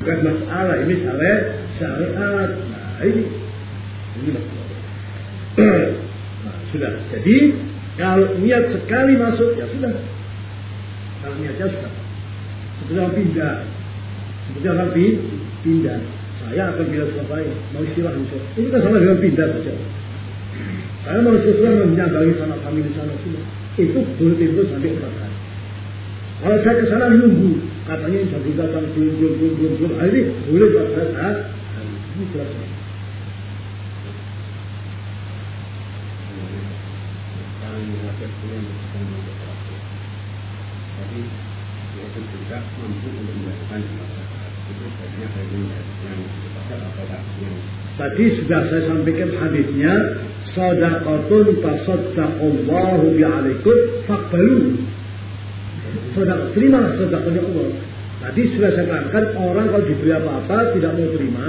Bukan masalah ini syariat, syariat. Nah ini, ini masalah. nah, sudah. Jadi kalau niat sekali masuk ya sudah. Kalau niatnya sudah. Orang pindah. Seperti orang pindah. Saya akan bilang selesai. Mau istilah misalnya. Ini kan sama dengan pindah saja. Saya mau istilah menyambangi sana kami di sana sudah. Itu boleh timbul sampai hari. Kalau saya ke sana nunggu, katanya bisa datang belum belum belum hari ini boleh buat saya saat hari ini. Jadi yaitu tidak mampu untuk melakukan itu sebenarnya yang Tadi sudah saya sampaikan hadisnya sadaqatun tasaddaqallahu bi'alaikum faqbalu. Sedekah terima sedekahnya Allah. Tadi sudah saya katakan orang kalau diberi apa-apa tidak mau terima,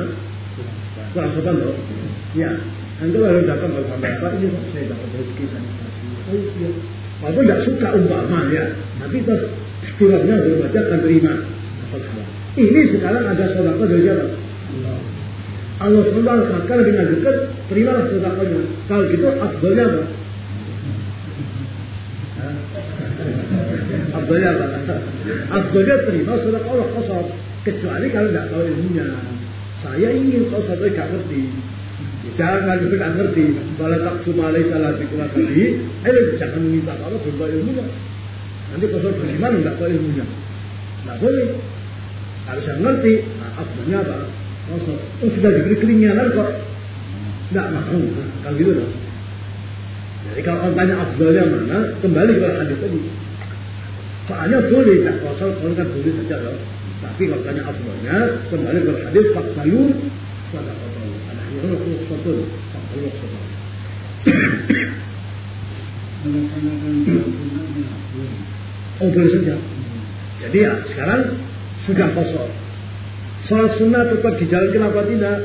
sopan loh. Ya, nanti kalau datang sampai apa ini saya dapat rezeki kasih. Oh iya. Walaupun tidak suka umpama ya, tapi terus setidaknya berbaca akan terima. Ini sekarang ada sedekah dari siapa? Allah SWT katakan dengan dekat, terimalah sedekahnya. Kalau gitu afdalnya apa? Apa? Afdalnya terima sedekah Allah kosong. Kecuali kalau tidak tahu ilmunya. Saya ingin kau sampai tidak ngerti. Jangan kalau tidak ngerti. Bala tak sumalai salah dikulah tadi. Ayo jangan minta Allah berubah ilmunya. Nanti kosong beriman tidak tahu ilmunya. Tidak boleh. Kalau saya ngerti, nah, afdalnya apa? Kosong. Oh sudah diberi keringanan kok. Tidak mau. Kalau gitu dong. Jadi kalau orang tanya afdalnya mana, kembali ke hadis tadi. Soalnya boleh, tak kosong, kalau kan boleh saja loh. Tapi kalau tanya afdalnya, kembali ke hadis, faktalu, pada kota Ada yang satu, faktalu satu. Oh boleh saja. Jadi ya sekarang sudah kosong. Soal sunnah tetap dijalankan apa tidak?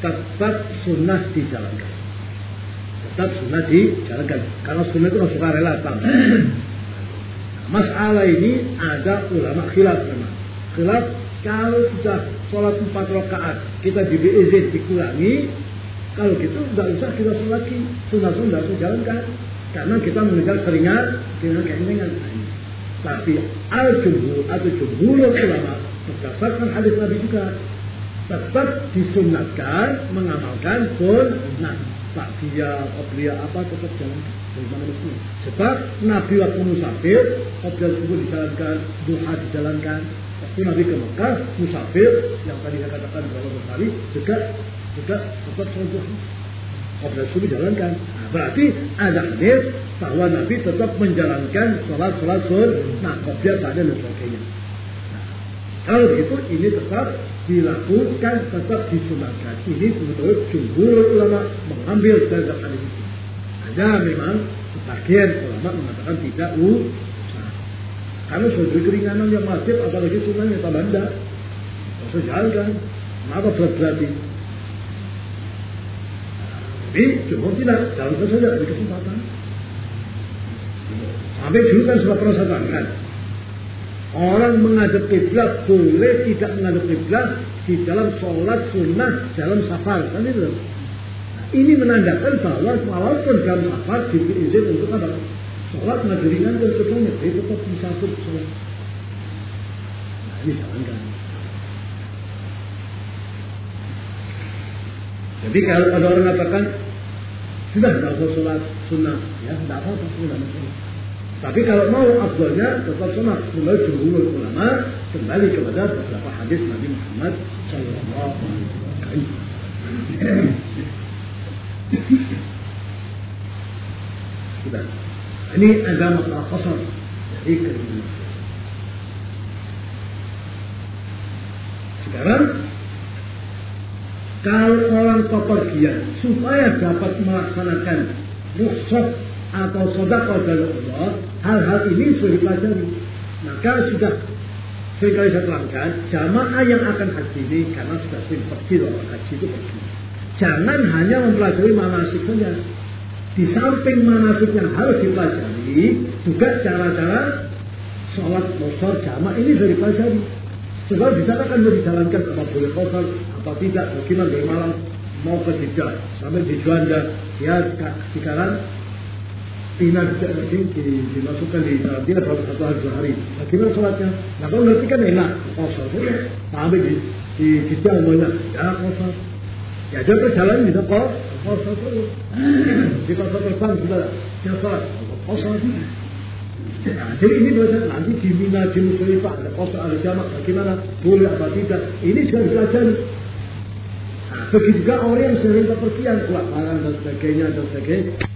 Tetap sunnah dijalankan. Tetap sunnah dijalankan. Karena sunnah itu suka rela Masalah ini ada ulama khilaf memang. Khilaf kalau sudah sholat empat rakaat kita diberi izin dikurangi, kalau gitu tidak usah kita sholat lagi. Sunnah sunnah dijalankan. Karena kita mengejar keringat, keringat keinginan. Tapi al-jumhur atau jumhur ulama berdasarkan hadis Nabi juga tetap disunatkan mengamalkan sunnah takziah, qobliyah apa tetap jalankan dari mana mestinya. Sebab Nabi waktu musafir, qobliyah subuh dijalankan, duha dijalankan. Waktu Nabi ke Mekah, musafir yang tadi saya katakan berapa kali juga juga tetap sholat duha. Subuh dijalankan. Nah, berarti ada hadis bahwa Nabi tetap menjalankan sholat-sholat sunnah, qobliyah pada dan sebagainya. Kalau begitu ini tetap dilakukan, tetap disunahkan. Ini sebetulnya jumhur ulama mengambil dari itu. Hanya memang sebagian ulama mengatakan tidak usah. Karena sudah keringanan yang wajib, apalagi sunnah yang tambah tidak. Harus jalankan. Kenapa berat-berarti? Tapi jumhur tidak, jalankan saja, kesempatan. Sampai dulu kan sudah pernah. Orang menghadap kiblat boleh tidak menghadap kiblat di dalam sholat sunnah dalam safar kan itu. Nah, ini menandakan bahwa walaupun dalam safar izin untuk apa? Sholat ngadiringan dan sebagainya, dia tetap bisa sholat. Nah ini jalankan. Jadi kalau ada orang mengatakan sudah tidak usah sholat sunnah, ya tidak apa-apa sudah masalah. Tapi kalau mau afdalnya tetap sunnah. Kembali jumhur ulama kembali kepada beberapa hadis Nabi Muhammad Sallallahu Alaihi Wasallam. Sudah. Ini ada masalah kosong dari keinginan. Sekarang kalau orang kepergian supaya dapat melaksanakan rukhsah atau sodakoh dari Allah, hal-hal ini sudah dipelajari. Maka sudah sering kali saya terangkan, jamaah yang akan haji ini karena sudah sering pergi loh, haji itu pergi. Jangan hanya mempelajari manasik saja. Di samping manasik yang harus dipelajari, juga cara-cara sholat musor jamaah ini sudah dipelajari. Sebab di sana kan dijalankan apa boleh kosong, apa tidak, bagaimana dari malam mau ke Jeddah sampai di Juanda ya di, di, di, dimasukkan di karantina baru satu hari dua hari. Bagaimana sholatnya? Nah kalau nanti kan enak, kosong saja. Sampai di di Jeddah semuanya ya kosong. Ya dia perjalanan bisa kos, kosong saja. Di kosong terbang sudah ya sholat, kosong. Nah, jadi ini bahasa nanti di Mina, di Musyaifah, ada kosong, ada jamak, bagaimana, boleh apa tidak. Ini juga dipelajari. Nah, begitu juga orang yang sering kepergian, kelaparan dan sebagainya dan sebagainya.